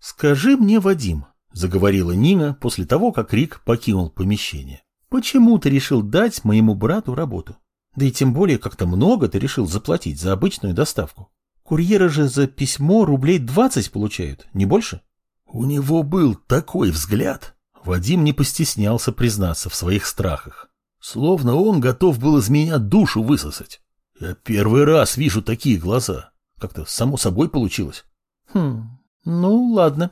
«Скажи мне, Вадим», — заговорила Нина после того, как Рик покинул помещение, «почему ты решил дать моему брату работу? Да и тем более как-то много ты решил заплатить за обычную доставку. Курьеры же за письмо рублей двадцать получают, не больше?» У него был такой взгляд. Вадим не постеснялся признаться в своих страхах. Словно он готов был из меня душу высосать. Я первый раз вижу такие глаза. Как-то само собой получилось. Хм, ну ладно,